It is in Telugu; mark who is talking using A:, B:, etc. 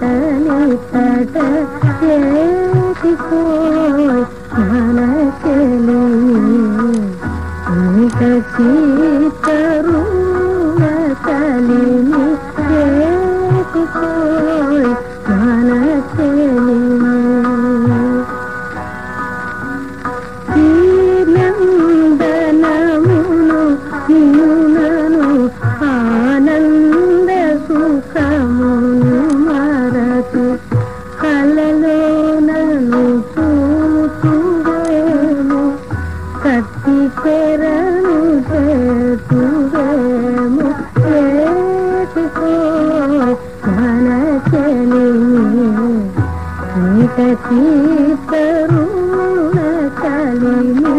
A: కలిపట ఏటికో మన చెలి కలిమి